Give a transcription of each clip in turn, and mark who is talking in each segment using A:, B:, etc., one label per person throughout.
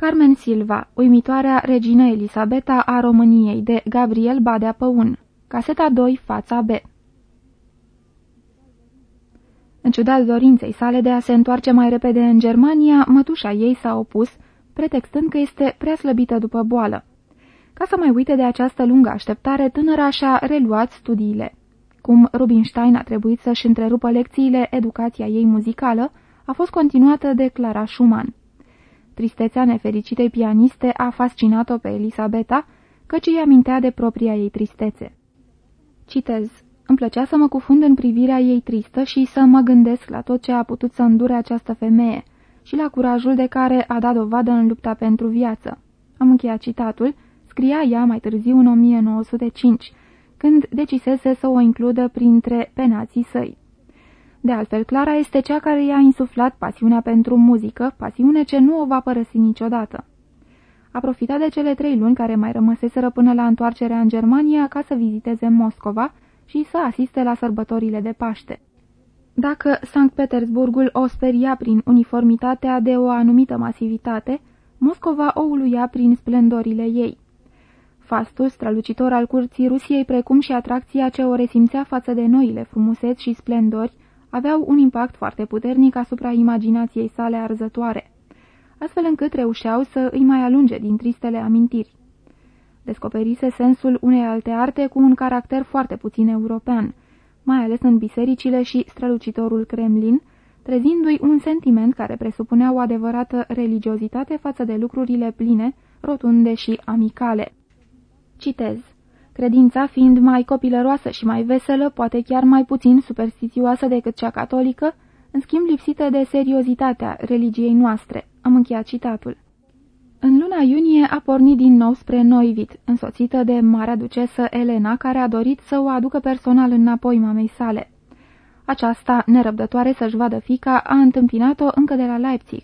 A: Carmen Silva, uimitoarea regină Elisabeta a României, de Gabriel Badea Păun. Caseta 2, fața B. În ciuda dorinței sale de a se întoarce mai repede în Germania, mătușa ei s-a opus, pretextând că este prea slăbită după boală. Ca să mai uite de această lungă așteptare, tânăra și-a reluat studiile. Cum Rubinstein a trebuit să-și întrerupă lecțiile, educația ei muzicală a fost continuată de Clara Schumann. Tristețea nefericitei pianiste a fascinat-o pe Elisabeta, căci îi amintea de propria ei tristețe. Citez. Îmi plăcea să mă cufund în privirea ei tristă și să mă gândesc la tot ce a putut să îndure această femeie și la curajul de care a dat dovadă în lupta pentru viață. Am încheiat citatul, scria ea mai târziu în 1905, când decisese să o includă printre penații săi. De altfel, Clara este cea care i-a insuflat pasiunea pentru muzică, pasiune ce nu o va părăsi niciodată. A profitat de cele trei luni care mai rămăseseră până la întoarcerea în Germania ca să viziteze Moscova și să asiste la sărbătorile de Paște. Dacă Sankt Petersburgul o speria prin uniformitatea de o anumită masivitate, Moscova o uluia prin splendorile ei. Fastul strălucitor al curții Rusiei, precum și atracția ce o resimțea față de noile frumuseți și splendori, aveau un impact foarte puternic asupra imaginației sale arzătoare, astfel încât reușeau să îi mai alunge din tristele amintiri. Descoperise sensul unei alte arte cu un caracter foarte puțin european, mai ales în bisericile și strălucitorul Kremlin, trezindu-i un sentiment care presupunea o adevărată religiozitate față de lucrurile pline, rotunde și amicale. Citez. Credința fiind mai copilăroasă și mai veselă, poate chiar mai puțin superstițioasă decât cea catolică, în schimb lipsită de seriozitatea religiei noastre. Am încheiat citatul. În luna iunie a pornit din nou spre Noivit, însoțită de marea ducesă Elena, care a dorit să o aducă personal înapoi mamei sale. Aceasta, nerăbdătoare să-și vadă fica, a întâmpinat-o încă de la Leipzig.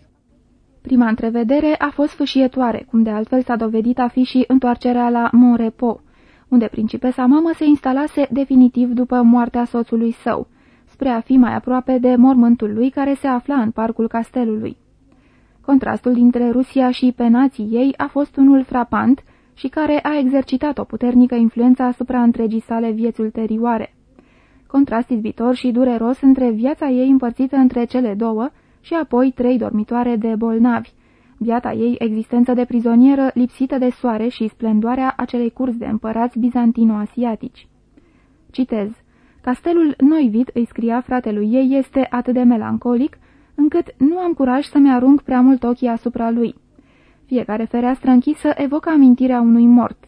A: Prima întrevedere a fost fâșietoare, cum de altfel s-a dovedit a fi și întoarcerea la Monrepo, unde principesa mamă se instalase definitiv după moartea soțului său, spre a fi mai aproape de mormântul lui care se afla în parcul castelului. Contrastul dintre Rusia și penații ei a fost unul frapant și care a exercitat o puternică influență asupra întregii sale vieți ulterioare. Contrast izbitor și dureros între viața ei împărțită între cele două și apoi trei dormitoare de bolnavi, viața ei existență de prizonieră lipsită de soare și splendoarea acelei curs de împărați bizantino-asiatici. Citez. Castelul Noivit, îi scria fratelui ei, este atât de melancolic, încât nu am curaj să-mi arunc prea mult ochii asupra lui. Fiecare fereastră închisă evocă amintirea unui mort.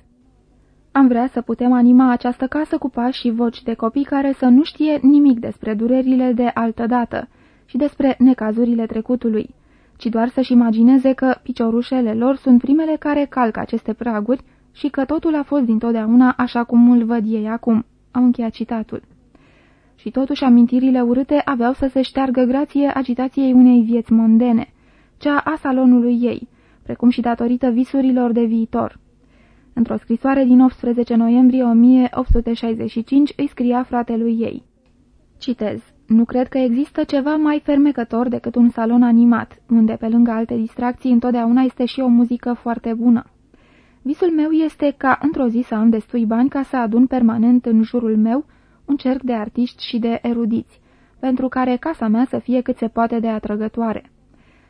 A: Am vrea să putem anima această casă cu pași și voci de copii care să nu știe nimic despre durerile de altă dată și despre necazurile trecutului, ci doar să-și imagineze că piciorușele lor sunt primele care calcă aceste praguri și că totul a fost dintotdeauna așa cum îl văd ei acum. Am încheiat citatul și totuși amintirile urâte aveau să se șteargă grație agitației unei vieți mondene, cea a salonului ei, precum și datorită visurilor de viitor. Într-o scrisoare din 18 noiembrie 1865 îi scria fratelui ei. Citez. Nu cred că există ceva mai fermecător decât un salon animat, unde, pe lângă alte distracții, întotdeauna este și o muzică foarte bună. Visul meu este ca într-o zi să am destui bani ca să adun permanent în jurul meu un cerc de artiști și de erudiți, pentru care casa mea să fie cât se poate de atrăgătoare.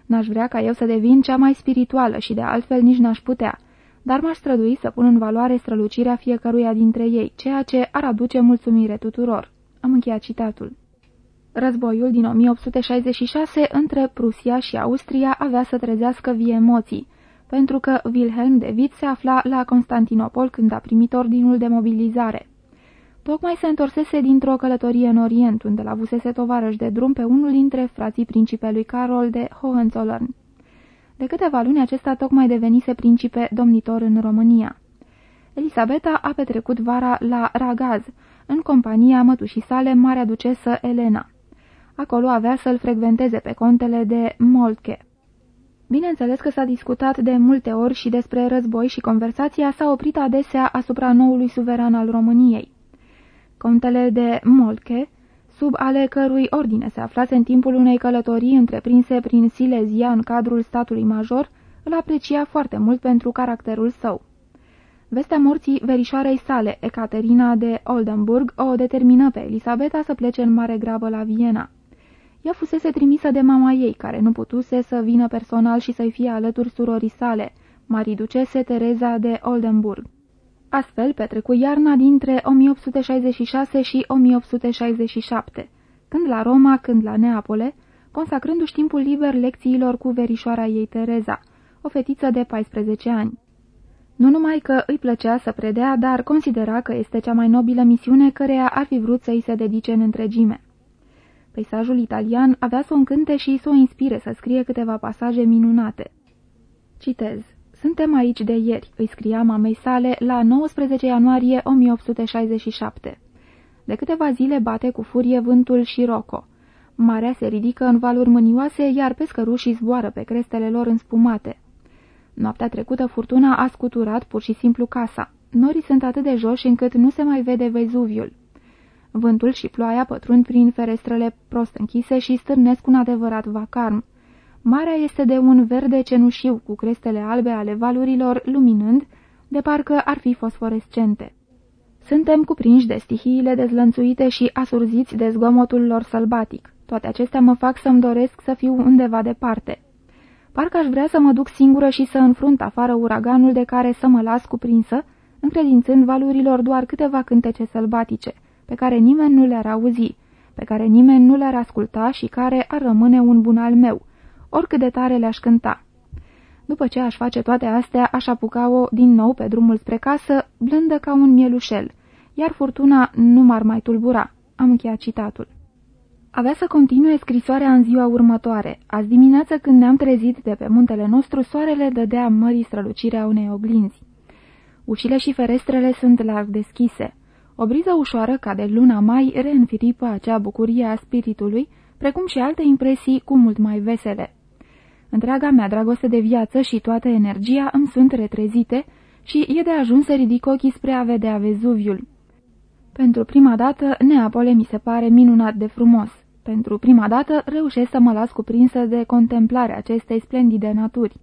A: N-aș vrea ca eu să devin cea mai spirituală și de altfel nici n-aș putea, dar m-aș strădui să pun în valoare strălucirea fiecăruia dintre ei, ceea ce ar aduce mulțumire tuturor. Am încheiat citatul. Războiul din 1866 între Prusia și Austria avea să trezească vie emoții, pentru că Wilhelm de Witt se afla la Constantinopol când a primit ordinul de mobilizare. Tocmai se întorsese dintr-o călătorie în Orient, unde l-avusese tovarăș de drum pe unul dintre frații principelui Carol de Hohenzollern. De câteva luni acesta tocmai devenise principe domnitor în România. Elisabeta a petrecut vara la Ragaz, în compania mătușii sale, marea ducesă Elena. Acolo avea să-l frecventeze pe contele de Moltke. Bineînțeles că s-a discutat de multe ori și despre război și conversația s-a oprit adesea asupra noului suveran al României. Contele de Molke, sub ale cărui ordine se aflase în timpul unei călătorii întreprinse prin Silezia în cadrul statului major, îl aprecia foarte mult pentru caracterul său. Vestea morții verișoarei sale, Ecaterina de Oldenburg, o determină pe Elisabeta să plece în mare grabă la Viena. Ea fusese trimisă de mama ei, care nu putuse să vină personal și să-i fie alături surorii sale, Marie Ducese Tereza de Oldenburg. Astfel petrecu iarna dintre 1866 și 1867, când la Roma, când la Neapole, consacrându-și timpul liber lecțiilor cu verișoara ei Tereza, o fetiță de 14 ani. Nu numai că îi plăcea să predea, dar considera că este cea mai nobilă misiune căreia ar fi vrut să îi se dedice în întregime. Peisajul italian avea să o încânte și să o inspire să scrie câteva pasaje minunate. Citez. Suntem aici de ieri, îi scria mamei sale la 19 ianuarie 1867. De câteva zile bate cu furie vântul și roco. Marea se ridică în valuri mânioase, iar pescărușii zboară pe crestele lor înspumate. Noaptea trecută furtuna a scuturat pur și simplu casa. Norii sunt atât de joși încât nu se mai vede Vezuviul. Vântul și ploaia pătrund prin ferestrele prost închise și stârnesc un adevărat vacarm. Marea este de un verde cenușiu cu crestele albe ale valurilor luminând, de parcă ar fi fosforescente. Suntem cuprinși de stihiile dezlănțuite și asurziți de zgomotul lor sălbatic. Toate acestea mă fac să-mi doresc să fiu undeva departe. Parcă aș vrea să mă duc singură și să înfrunt afară uraganul de care să mă las cuprinsă, încredințând valurilor doar câteva cântece sălbatice, pe care nimeni nu le-ar auzi, pe care nimeni nu le-ar asculta și care ar rămâne un bun al meu, oricât de tare le-aș cânta. După ce aș face toate astea, aș apuca-o din nou pe drumul spre casă, blândă ca un mielușel, iar furtuna nu m-ar mai tulbura. Am încheiat citatul. Avea să continue scrisoarea în ziua următoare. Azi dimineață, când ne-am trezit de pe muntele nostru, soarele dădea mării strălucirea unei oglinzi. Ușile și ferestrele sunt larg deschise. O briză ușoară ca de luna mai reînfiripă acea bucurie a spiritului, precum și alte impresii cu mult mai vesele. Întreaga mea dragoste de viață și toată energia îmi sunt retrezite și e de ajuns să ridic ochii spre a vedea Vezuviul. Pentru prima dată, Neapole mi se pare minunat de frumos. Pentru prima dată reușesc să mă las cuprinsă de contemplarea acestei splendide naturi.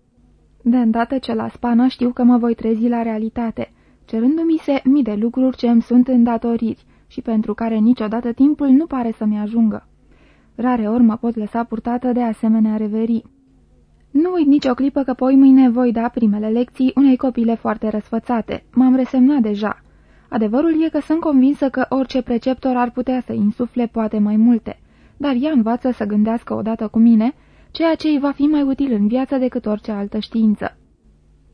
A: De îndată ce la spană știu că mă voi trezi la realitate, cerându-mi se mii de lucruri ce îmi sunt îndatoriri și pentru care niciodată timpul nu pare să-mi ajungă. Rare ori mă pot lăsa purtată de asemenea reverii. Nu uit nicio clipă că poi mâine voi da primele lecții unei copile foarte răsfățate. M-am resemnat deja. Adevărul e că sunt convinsă că orice preceptor ar putea să insufle poate mai multe dar ea învață să gândească odată cu mine, ceea ce îi va fi mai util în viață decât orice altă știință.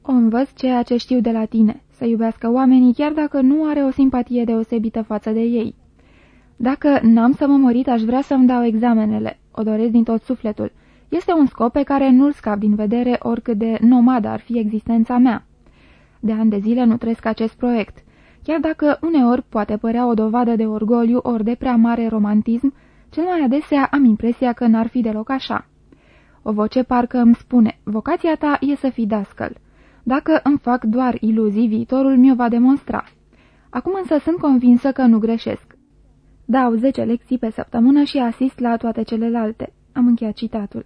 A: O învăț ceea ce știu de la tine, să iubească oamenii chiar dacă nu are o simpatie deosebită față de ei. Dacă n-am să mă mărit, aș vrea să-mi dau examenele, o doresc din tot sufletul. Este un scop pe care nu-l scap din vedere oricât de nomadă ar fi existența mea. De ani de zile nu trăiesc acest proiect, chiar dacă uneori poate părea o dovadă de orgoliu ori de prea mare romantism, cel mai adesea am impresia că n-ar fi deloc așa. O voce parcă îmi spune, vocația ta e să fii dascăl. Dacă îmi fac doar iluzii, viitorul mi-o va demonstra. Acum însă sunt convinsă că nu greșesc. Dau 10 lecții pe săptămână și asist la toate celelalte. Am încheiat citatul.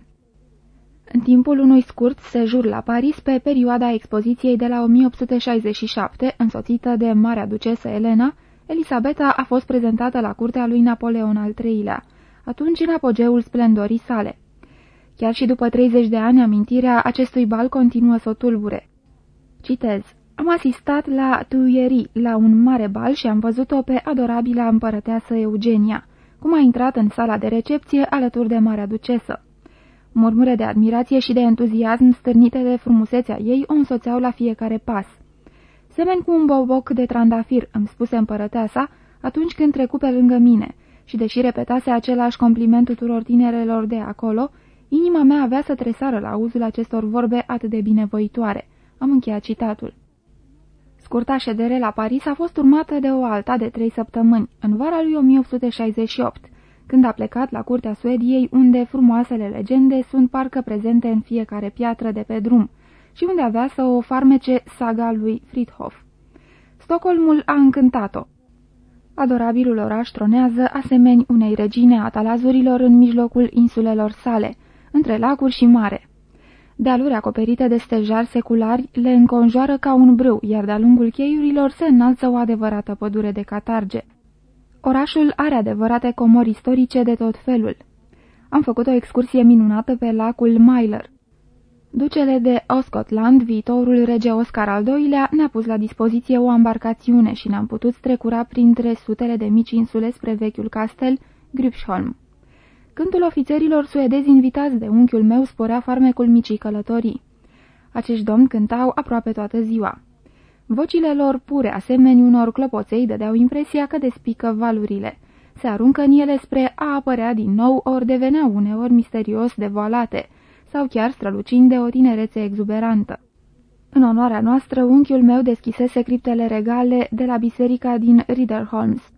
A: În timpul unui scurt sejur la Paris, pe perioada expoziției de la 1867, însoțită de Marea Ducesă Elena, Elisabeta a fost prezentată la curtea lui Napoleon al III-lea atunci în apogeul splendorii sale. Chiar și după 30 de ani, amintirea acestui bal continuă să o tulbure. Citez. Am asistat la Tuieri, la un mare bal și am văzut-o pe adorabila împărăteasă Eugenia, cum a intrat în sala de recepție alături de Marea Ducesă. Murmure de admirație și de entuziasm stârnite de frumusețea ei o însoțeau la fiecare pas. Semen cu un boboc de trandafir, îmi spuse împărăteasa, atunci când trecu pe lângă mine, și deși repetase același compliment tuturor tinerelor de acolo, inima mea avea să tresară la auzul acestor vorbe atât de binevoitoare. Am încheiat citatul. Scurta ședere la Paris a fost urmată de o alta de trei săptămâni, în vara lui 1868, când a plecat la curtea Suediei, unde frumoasele legende sunt parcă prezente în fiecare piatră de pe drum și unde avea să o farmece saga lui Friedhof. Stockholmul a încântat-o. Adorabilul oraș tronează asemeni unei regine a talazurilor în mijlocul insulelor sale, între lacuri și mare. Dealuri acoperite de stejari seculari le înconjoară ca un brâu, iar de-a lungul cheiurilor se înalță o adevărată pădure de catarge. Orașul are adevărate comori istorice de tot felul. Am făcut o excursie minunată pe lacul Myler. Ducele de Oscotland, viitorul rege Oscar al II-lea, ne-a pus la dispoziție o embarcațiune și ne-am putut strecura printre sutele de mici insule spre vechiul castel Gripsholm. Cântul ofițerilor suedezi invitați de unchiul meu sporea farmecul micii călătorii. Acești domni cântau aproape toată ziua. Vocile lor pure, asemenea unor clopoței, dădeau impresia că despică valurile. Se aruncă în ele spre a apărea din nou, ori deveneau uneori misterios devoalate, sau chiar strălucind de o tinerețe exuberantă. În onoarea noastră, unchiul meu deschisese criptele regale de la biserica din Riederholms.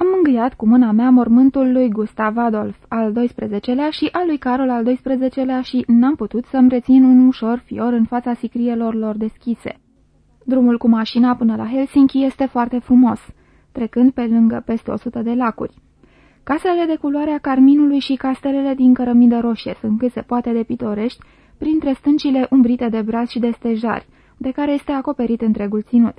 A: Am mângâiat cu mâna mea mormântul lui Gustav Adolf al XII-lea și al lui Carol al XII-lea și n-am putut să-mi rețin un ușor fior în fața sicrielor lor deschise. Drumul cu mașina până la Helsinki este foarte frumos, trecând pe lângă peste 100 de lacuri. Casele de culoarea carminului și castelele din cărămidă roșie sunt cât se poate de pitorești, printre stâncile umbrite de brazi și de stejari, de care este acoperit întregul ținut.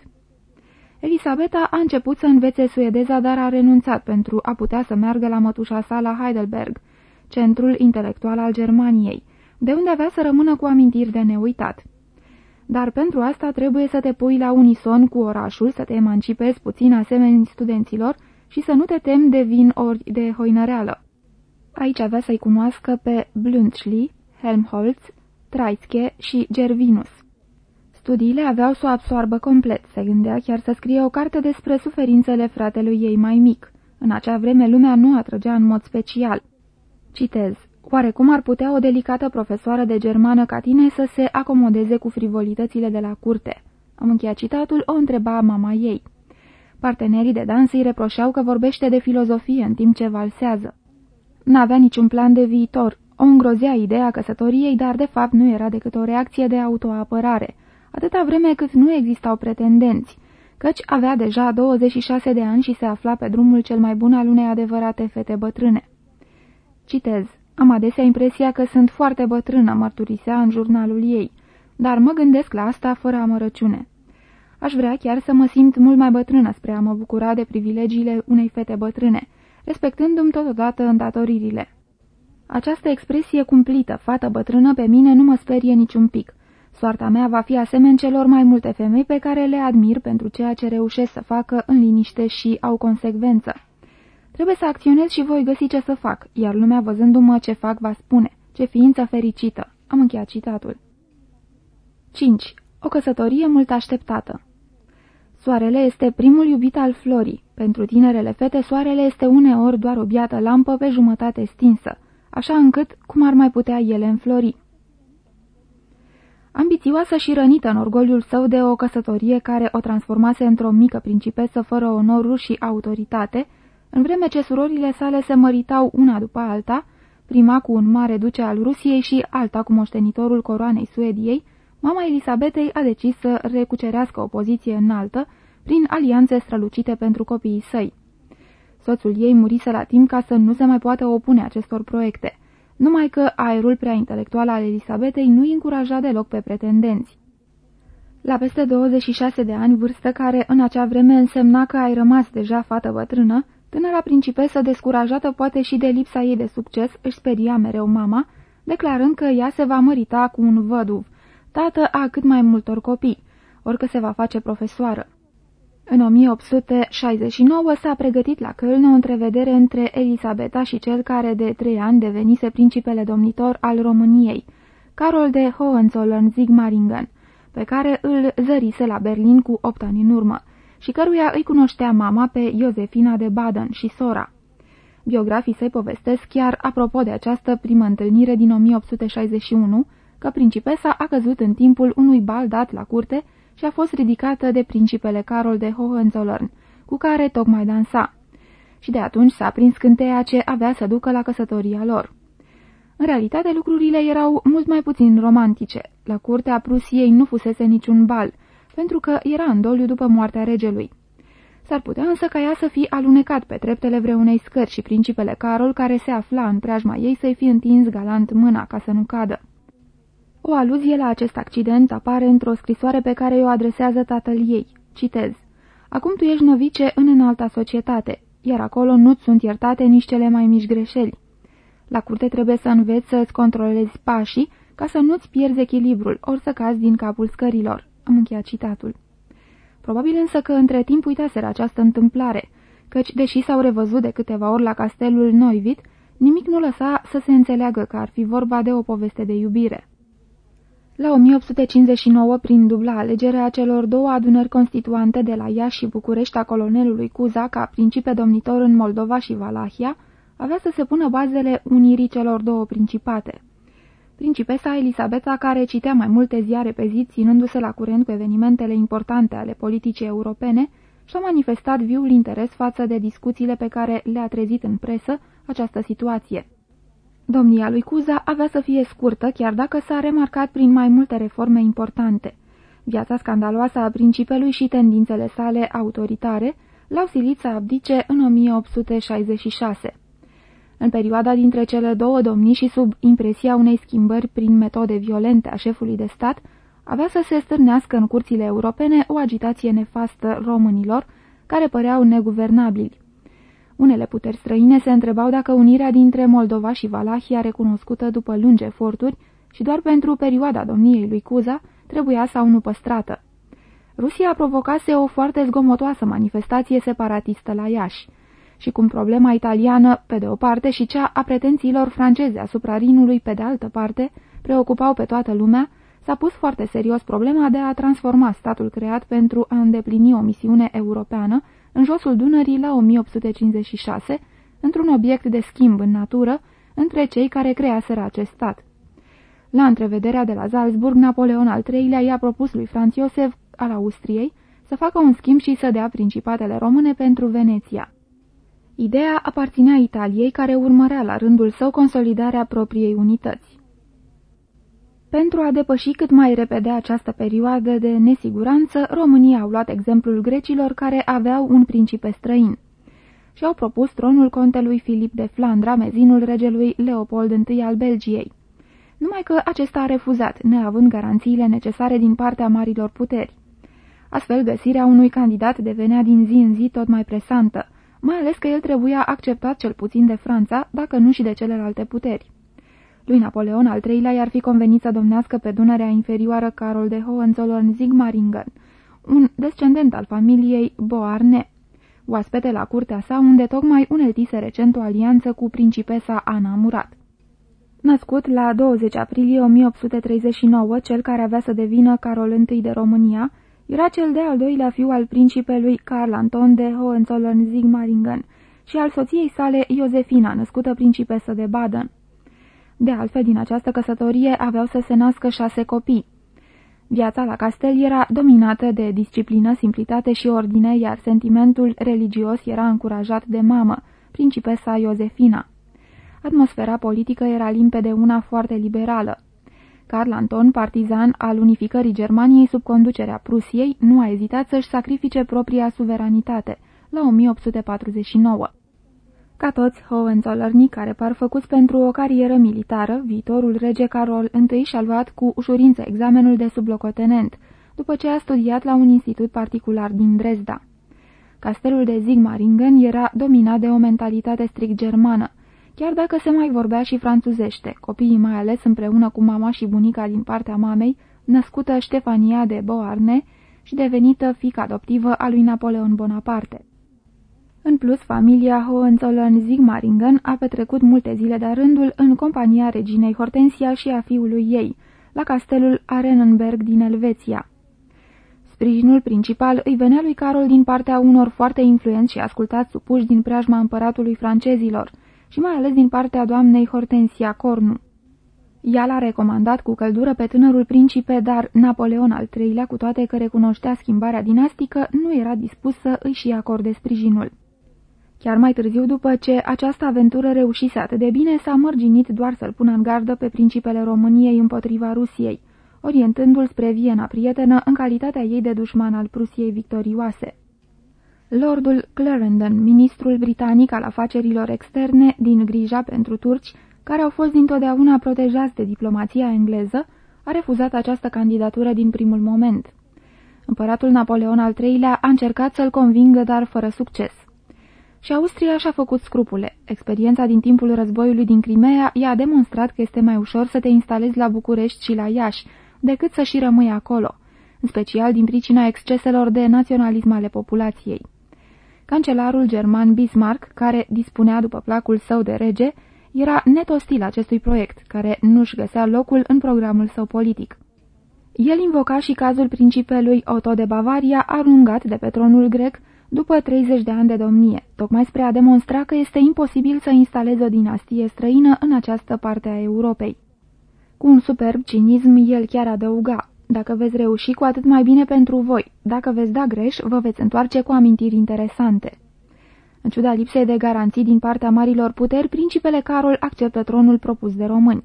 A: Elisabeta a început să învețe suedeza, dar a renunțat pentru a putea să meargă la mătușa sa la Heidelberg, centrul intelectual al Germaniei, de unde avea să rămână cu amintiri de neuitat. Dar pentru asta trebuie să te pui la unison cu orașul, să te emancipezi puțin asemenea studenților și să nu te temi de vin ori de hoinăreală. Aici avea să-i cunoască pe Blundschli, Helmholtz, Traiske și Gervinus. Studiile aveau să o absoarbă complet, se gândea chiar să scrie o carte despre suferințele fratelui ei mai mic. În acea vreme lumea nu atrăgea în mod special. Citez. Oare cum ar putea o delicată profesoară de germană ca tine să se acomodeze cu frivolitățile de la curte? Am încheiat citatul, o întreba mama ei. Partenerii de dans îi reproșeau că vorbește de filozofie în timp ce valsează. N-avea niciun plan de viitor. O îngrozea ideea căsătoriei, dar de fapt nu era decât o reacție de autoapărare – atâta vreme cât nu existau pretendenți, căci avea deja 26 de ani și se afla pe drumul cel mai bun al unei adevărate fete bătrâne. Citez. Am adesea impresia că sunt foarte bătrână, mărturisea în jurnalul ei, dar mă gândesc la asta fără amărăciune. Aș vrea chiar să mă simt mult mai bătrână spre a mă bucura de privilegiile unei fete bătrâne, respectându-mi totodată îndatoririle. Această expresie cumplită, fată bătrână, pe mine nu mă sperie niciun pic. Soarta mea va fi asemeni celor mai multe femei pe care le admir pentru ceea ce reușesc să facă în liniște și au consecvență. Trebuie să acționez și voi găsi ce să fac, iar lumea văzându-mă ce fac va spune, ce ființă fericită. Am încheiat citatul. 5. O căsătorie mult așteptată Soarele este primul iubit al florii. Pentru tinerele fete, soarele este uneori doar o biată lampă pe jumătate stinsă, așa încât cum ar mai putea ele înflori ambițioasă și rănită în orgoliul său de o căsătorie care o transformase într-o mică principesă fără onoruri și autoritate, în vreme ce surorile sale se măritau una după alta, prima cu un mare duce al Rusiei și alta cu moștenitorul coroanei Suediei, mama Elisabetei a decis să recucerească o poziție înaltă prin alianțe strălucite pentru copiii săi. Soțul ei murise la timp ca să nu se mai poată opune acestor proiecte numai că aerul prea intelectual al Elisabetei nu îi încuraja deloc pe pretendenți. La peste 26 de ani, vârstă care în acea vreme însemna că ai rămas deja fată bătrână, tânăra principesă, descurajată poate și de lipsa ei de succes, își speria mereu mama, declarând că ea se va mărita cu un văduv, tată a cât mai multor copii, orică se va face profesoară. În 1869 s-a pregătit la Köln o întrevedere între Elisabeta și cel care de trei ani devenise principele domnitor al României, Carol de Hohenzollern-Sigmaringen, pe care îl zărise la Berlin cu opt ani în urmă și căruia îi cunoștea mama pe Iosefina de Baden și sora. Biografii săi povestesc chiar apropo de această primă întâlnire din 1861, că principesa a căzut în timpul unui bal dat la curte și a fost ridicată de principele Carol de Hohenzollern, cu care tocmai dansa. Și de atunci s-a prins cânteia ce avea să ducă la căsătoria lor. În realitate, lucrurile erau mult mai puțin romantice. La curtea Prusiei nu fusese niciun bal, pentru că era în doliu după moartea regelui. S-ar putea însă ca ea să fi alunecat pe treptele vreunei scări și principele Carol, care se afla în preajma ei, să-i fi întins galant mâna ca să nu cadă. O aluzie la acest accident apare într-o scrisoare pe care o adresează tatăl ei. Citez. Acum tu ești novice în înalta societate, iar acolo nu-ți sunt iertate nici cele mai mici greșeli. La curte trebuie să înveți să-ți controlezi pașii ca să nu-ți pierzi echilibrul, ori să cazi din capul scărilor. Am încheiat citatul. Probabil însă că între timp uitaseră această întâmplare, căci, deși s-au revăzut de câteva ori la castelul Noivit, nimic nu lăsa să se înțeleagă că ar fi vorba de o poveste de iubire. La 1859, prin dubla alegerea celor două adunări constituante de la Iași și București a colonelului Cuza ca principe domnitor în Moldova și Valahia, avea să se pună bazele unirii celor două principate. Principesa Elisabeta, care citea mai multe ziare pe zi, ținându-se la curent cu evenimentele importante ale politicii europene, și-a manifestat viul interes față de discuțiile pe care le-a trezit în presă această situație. Domnia lui Cuza avea să fie scurtă, chiar dacă s-a remarcat prin mai multe reforme importante. Viața scandaloasă a principelui și tendințele sale autoritare l-au silit să abdice în 1866. În perioada dintre cele două domnii și sub impresia unei schimbări prin metode violente a șefului de stat, avea să se stârnească în curțile europene o agitație nefastă românilor, care păreau neguvernabili. Unele puteri străine se întrebau dacă unirea dintre Moldova și Valahia, recunoscută după lungi eforturi și doar pentru perioada domniei lui Cuza, trebuia sau nu păstrată. Rusia provocase o foarte zgomotoasă manifestație separatistă la Iași și cum problema italiană, pe de o parte, și cea a pretențiilor franceze asupra Rinului, pe de altă parte, preocupau pe toată lumea, s-a pus foarte serios problema de a transforma statul creat pentru a îndeplini o misiune europeană în josul Dunării la 1856, într-un obiect de schimb în natură între cei care creaseră acest stat. La întrevederea de la Salzburg, Napoleon al III-lea i-a propus lui Franz Iosef al Austriei să facă un schimb și să dea principatele române pentru Veneția. Ideea aparținea Italiei, care urmărea la rândul său consolidarea propriei unități. Pentru a depăși cât mai repede această perioadă de nesiguranță, România au luat exemplul grecilor care aveau un principe străin și au propus tronul contelui Filip de Flandra, mezinul regelui Leopold I al Belgiei. Numai că acesta a refuzat, neavând garanțiile necesare din partea marilor puteri. Astfel, găsirea unui candidat devenea din zi în zi tot mai presantă, mai ales că el trebuia acceptat cel puțin de Franța, dacă nu și de celelalte puteri. Lui Napoleon al III-lea i-ar fi convenit să domnească pe Dunărea inferioară Carol de Hohenzollern-Sigmaringen, un descendent al familiei Beauharnais, oaspete la curtea sa unde tocmai uneltise recent o alianță cu principesa Ana Murat. Născut la 20 aprilie 1839, cel care avea să devină Carol I de România, era cel de-al doilea fiu al principelui Carl Anton de Hohenzollern-Sigmaringen și al soției sale Iosefina, născută principesă de Baden. De altfel, din această căsătorie aveau să se nască șase copii. Viața la castel era dominată de disciplină, simplitate și ordine, iar sentimentul religios era încurajat de mamă, principesa Iosefina. Atmosfera politică era limpede una foarte liberală. Carl Anton, partizan al unificării Germaniei sub conducerea Prusiei, nu a ezitat să-și sacrifice propria suveranitate, la 1849. Ca toți Hohenzollernii care par făcuți pentru o carieră militară, viitorul rege Carol I și-a luat cu ușurință examenul de sublocotenent, după ce a studiat la un institut particular din Dresda. Castelul de Zigmaringen era dominat de o mentalitate strict germană, chiar dacă se mai vorbea și franțuzește, copiii mai ales împreună cu mama și bunica din partea mamei, născută Ștefania de Beauharnais și devenită fică adoptivă a lui Napoleon Bonaparte. În plus, familia Hohenzollern-Sigmaringen a petrecut multe zile de rândul în compania reginei Hortensia și a fiului ei, la castelul Arenenberg din Elveția. Sprijinul principal îi venea lui Carol din partea unor foarte influenți și ascultați supuși din preajma împăratului francezilor și mai ales din partea doamnei Hortensia Cornu. Ea l-a recomandat cu căldură pe tânărul principe, dar Napoleon al III-lea, cu toate că recunoștea schimbarea dinastică, nu era dispus să își și acorde sprijinul. Chiar mai târziu, după ce această aventură reușise atât de bine, s-a mărginit doar să-l pună în gardă pe principele României împotriva Rusiei, orientându-l spre Viena prietenă în calitatea ei de dușman al Prusiei victorioase. Lordul Clarendon, ministrul britanic al afacerilor externe, din grija pentru turci, care au fost dintotdeauna protejați de diplomația engleză, a refuzat această candidatură din primul moment. Împăratul Napoleon al III-lea a încercat să-l convingă, dar fără succes. Și Austria și-a făcut scrupule. Experiența din timpul războiului din Crimea i-a demonstrat că este mai ușor să te instalezi la București și la Iași, decât să și rămâi acolo, în special din pricina exceselor de naționalism ale populației. Cancelarul german Bismarck, care dispunea după placul său de rege, era net ostil acestui proiect, care nu-și găsea locul în programul său politic. El invoca și cazul principelui Otto de Bavaria, arungat de pe tronul grec după 30 de ani de domnie, tocmai spre a demonstra că este imposibil să instaleze o dinastie străină în această parte a Europei. Cu un superb cinism, el chiar adăuga, dacă veți reuși, cu atât mai bine pentru voi. Dacă veți da greș, vă veți întoarce cu amintiri interesante. În ciuda lipsei de garanții din partea marilor puteri, principele Carol acceptă tronul propus de români.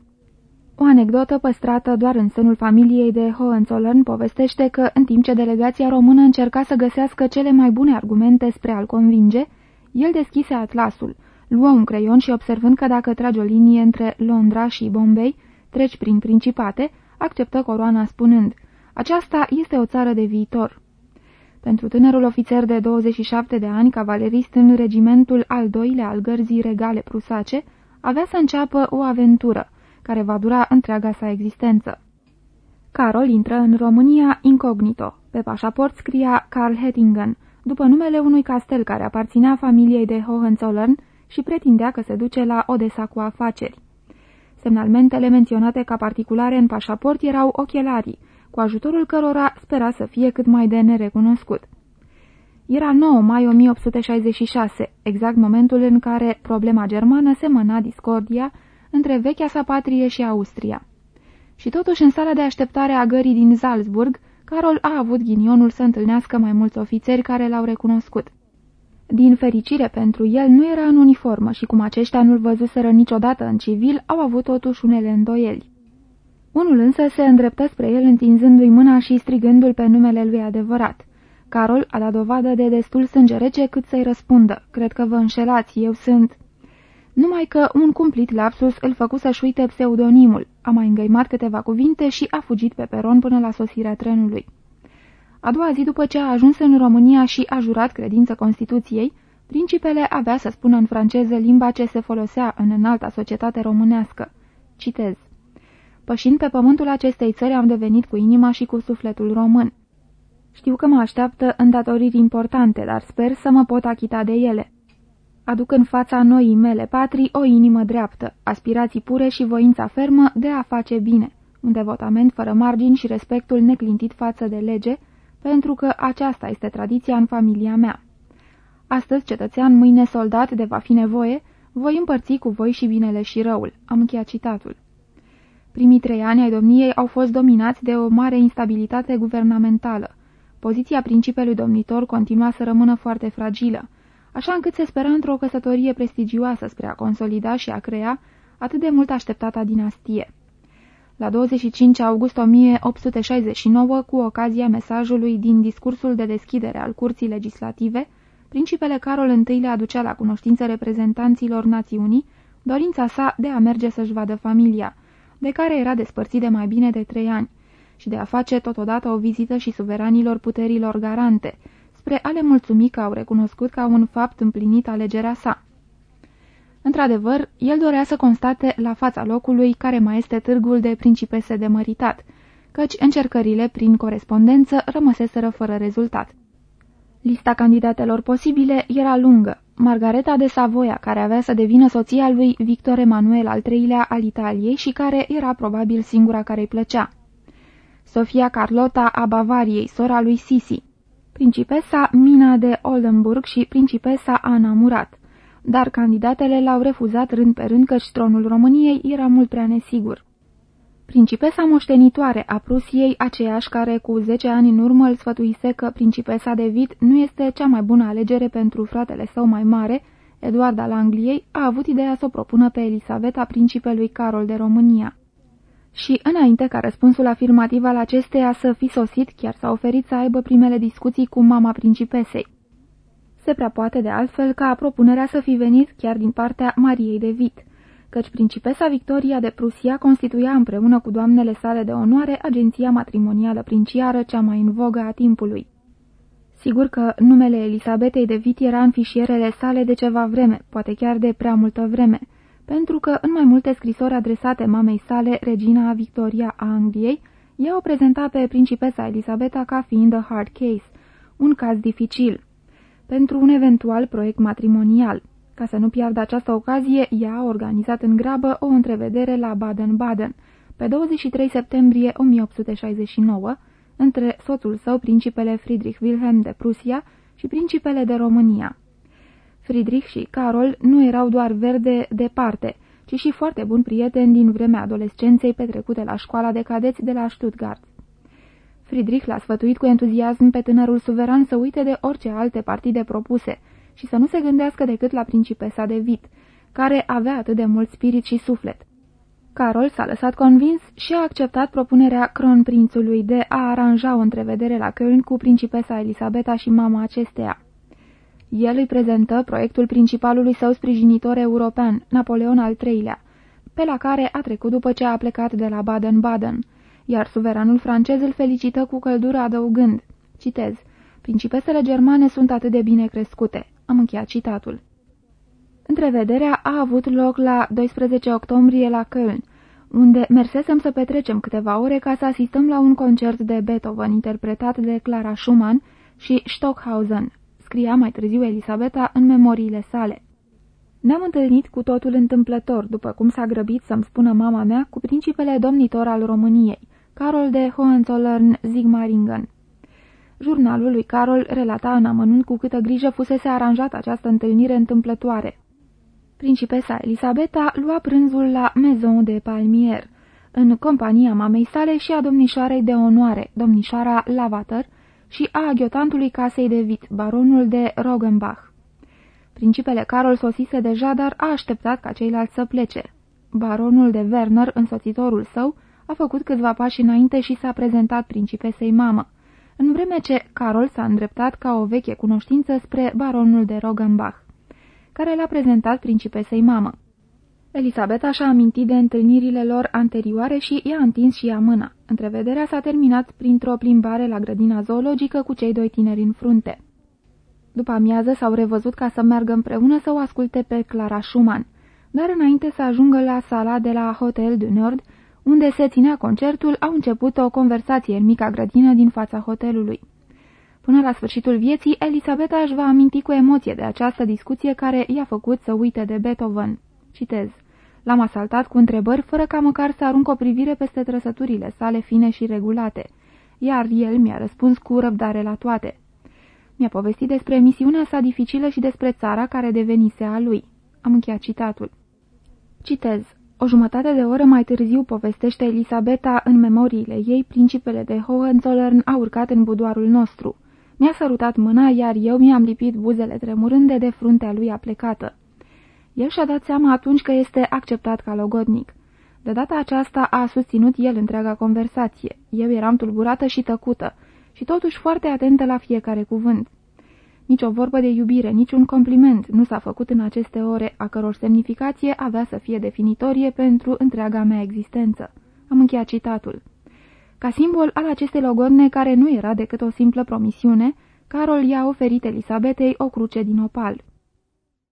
A: O anecdotă păstrată doar în sânul familiei de Hohenzollern povestește că, în timp ce delegația română încerca să găsească cele mai bune argumente spre a-l convinge, el deschise atlasul, luă un creion și observând că dacă tragi o linie între Londra și Bombay, treci prin principate, acceptă coroana spunând, aceasta este o țară de viitor. Pentru tânărul ofițer de 27 de ani, cavalerist în regimentul al doilea al gărzii regale prusace, avea să înceapă o aventură, care va dura întreaga sa existență. Carol intră în România incognito. Pe pașaport scria Karl Hettingen, după numele unui castel care aparținea familiei de Hohenzollern și pretindea că se duce la Odessa cu afaceri. Semnalmentele menționate ca particulare în pașaport erau ochelarii, cu ajutorul cărora spera să fie cât mai de nerecunoscut. Era 9 mai 1866, exact momentul în care problema germană semăna discordia între vechea sa patrie și Austria. Și totuși, în sala de așteptare a gării din Salzburg, Carol a avut ghinionul să întâlnească mai mulți ofițeri care l-au recunoscut. Din fericire pentru el, nu era în uniformă și cum aceștia nu-l văzuseră niciodată în civil, au avut totuși unele îndoieli. Unul însă se îndreptă spre el întinzându-i mâna și strigându-l pe numele lui adevărat. Carol a dat dovadă de destul sânge rece cât să-i răspundă. Cred că vă înșelați, eu sunt... Numai că un cumplit lapsus îl făcu să-și șuite pseudonimul, a mai îngăimat câteva cuvinte și a fugit pe peron până la sosirea trenului. A doua zi după ce a ajuns în România și a jurat credință Constituției, principele avea să spună în franceză limba ce se folosea în înalta societate românească. Citez. Pășind pe pământul acestei țări am devenit cu inima și cu sufletul român. Știu că mă așteaptă îndatoriri importante, dar sper să mă pot achita de ele. Aduc în fața noii mele patrii o inimă dreaptă, aspirații pure și voința fermă de a face bine, un devotament fără margini și respectul neclintit față de lege, pentru că aceasta este tradiția în familia mea. Astăzi, cetățean, mâine soldat, de va fi nevoie, voi împărți cu voi și binele și răul. Am încheiat citatul. Primii trei ani ai domniei au fost dominați de o mare instabilitate guvernamentală. Poziția principelui domnitor continua să rămână foarte fragilă, așa încât se spera într-o căsătorie prestigioasă spre a consolida și a crea atât de mult așteptata dinastie. La 25 august 1869, cu ocazia mesajului din discursul de deschidere al curții legislative, principele Carol I le aducea la cunoștință reprezentanților națiunii dorința sa de a merge să-și vadă familia, de care era despărțit de mai bine de trei ani, și de a face totodată o vizită și suveranilor puterilor garante, spre a le mulțumi că au recunoscut ca un fapt împlinit alegerea sa. Într-adevăr, el dorea să constate la fața locului care mai este târgul de principese de măritat, căci încercările prin corespondență rămăseseră fără rezultat. Lista candidatelor posibile era lungă. Margareta de Savoia, care avea să devină soția lui Victor Emanuel al III-lea al Italiei și care era probabil singura care îi plăcea. Sofia Carlota a Bavariei, sora lui Sisi, principesa Mina de Oldenburg și principesa Ana Murat, dar candidatele l-au refuzat rând pe rând căci tronul României era mult prea nesigur. Principesa moștenitoare a Prusiei, aceeași care cu 10 ani în urmă îl sfătuise că principesa de Vit nu este cea mai bună alegere pentru fratele său mai mare, Eduard al Angliei, a avut ideea să o propună pe Elisabeta, principelui Carol de România și, înainte ca răspunsul afirmativ al acesteia să fi sosit, chiar s-a oferit să aibă primele discuții cu mama principesei. Se prea poate de altfel ca propunerea să fi venit chiar din partea Mariei de Vit, căci principesa Victoria de Prusia constituia împreună cu doamnele sale de onoare agenția matrimonială princiară cea mai în vogă a timpului. Sigur că numele Elisabetei de Vit era în fișierele sale de ceva vreme, poate chiar de prea multă vreme, pentru că în mai multe scrisori adresate mamei sale, regina Victoria a Angliei, ea o prezenta pe principesa Elisabeta ca fiind a hard case, un caz dificil, pentru un eventual proiect matrimonial. Ca să nu piardă această ocazie, ea a organizat în grabă o întrevedere la Baden-Baden, pe 23 septembrie 1869, între soțul său, principele Friedrich Wilhelm de Prusia și principele de România. Friedrich și Carol nu erau doar verde departe, ci și foarte buni prieteni din vremea adolescenței petrecute la școala de cadeți de la Stuttgart. Friedrich l-a sfătuit cu entuziasm pe tânărul suveran să uite de orice alte partide propuse și să nu se gândească decât la principesa de Vit, care avea atât de mult spirit și suflet. Carol s-a lăsat convins și a acceptat propunerea cronprințului de a aranja o întrevedere la Köln cu principesa Elisabeta și mama acesteia. El îi prezentă proiectul principalului său sprijinitor european, Napoleon al III-lea, pe la care a trecut după ce a plecat de la Baden-Baden, iar suveranul francez îl felicită cu căldură adăugând, citez, Principesele germane sunt atât de bine crescute. Am încheiat citatul. Întrevederea a avut loc la 12 octombrie la Köln, unde mersesem să petrecem câteva ore ca să asistăm la un concert de Beethoven interpretat de Clara Schumann și Stockhausen, scria mai târziu Elisabeta în memoriile sale. Ne-am întâlnit cu totul întâmplător, după cum s-a grăbit să-mi spună mama mea, cu principele domnitor al României, Carol de Hohenzollern-Sigmaringen. Jurnalul lui Carol relata în amănunt cu câtă grijă fusese aranjată această întâlnire întâmplătoare. Principesa Elisabeta lua prânzul la Maison de Palmier, în compania mamei sale și a domnișoarei de onoare, domnișoara Lavater, și a aghiotantului casei de vit, baronul de Rogenbach. Principele Carol sosise deja, dar a așteptat ca ceilalți să plece. Baronul de Werner, însoțitorul său, a făcut câțiva pași înainte și s-a prezentat principesei mamă, în vreme ce Carol s-a îndreptat ca o veche cunoștință spre baronul de Rogenbach, care l-a prezentat principesei mamă. Elisabeta și-a amintit de întâlnirile lor anterioare și i-a întins și ea mâna. Întrevederea s-a terminat printr-o plimbare la grădina zoologică cu cei doi tineri în frunte. După amiază s-au revăzut ca să meargă împreună să o asculte pe Clara Schumann, dar înainte să ajungă la sala de la Hotel du Nord, unde se ținea concertul, au început o conversație în mica grădină din fața hotelului. Până la sfârșitul vieții, Elisabeta își va aminti cu emoție de această discuție care i-a făcut să uite de Beethoven. Citez. L-am asaltat cu întrebări fără ca măcar să arunc o privire peste trăsăturile sale fine și regulate, iar el mi-a răspuns cu răbdare la toate. Mi-a povestit despre misiunea sa dificilă și despre țara care devenise a lui. Am încheiat citatul. Citez. O jumătate de oră mai târziu povestește Elisabeta în memoriile ei, principele de Hohenzollern a urcat în budoarul nostru. Mi-a sărutat mâna, iar eu mi-am lipit buzele tremurânde de fruntea lui aplecată. El și-a dat seama atunci că este acceptat ca logodnic. De data aceasta a susținut el întreaga conversație. Eu eram tulburată și tăcută, și totuși foarte atentă la fiecare cuvânt. Nici o vorbă de iubire, nici un compliment nu s-a făcut în aceste ore, a căror semnificație avea să fie definitorie pentru întreaga mea existență. Am încheiat citatul. Ca simbol al acestei logodne, care nu era decât o simplă promisiune, Carol i-a oferit Elisabetei o cruce din opal.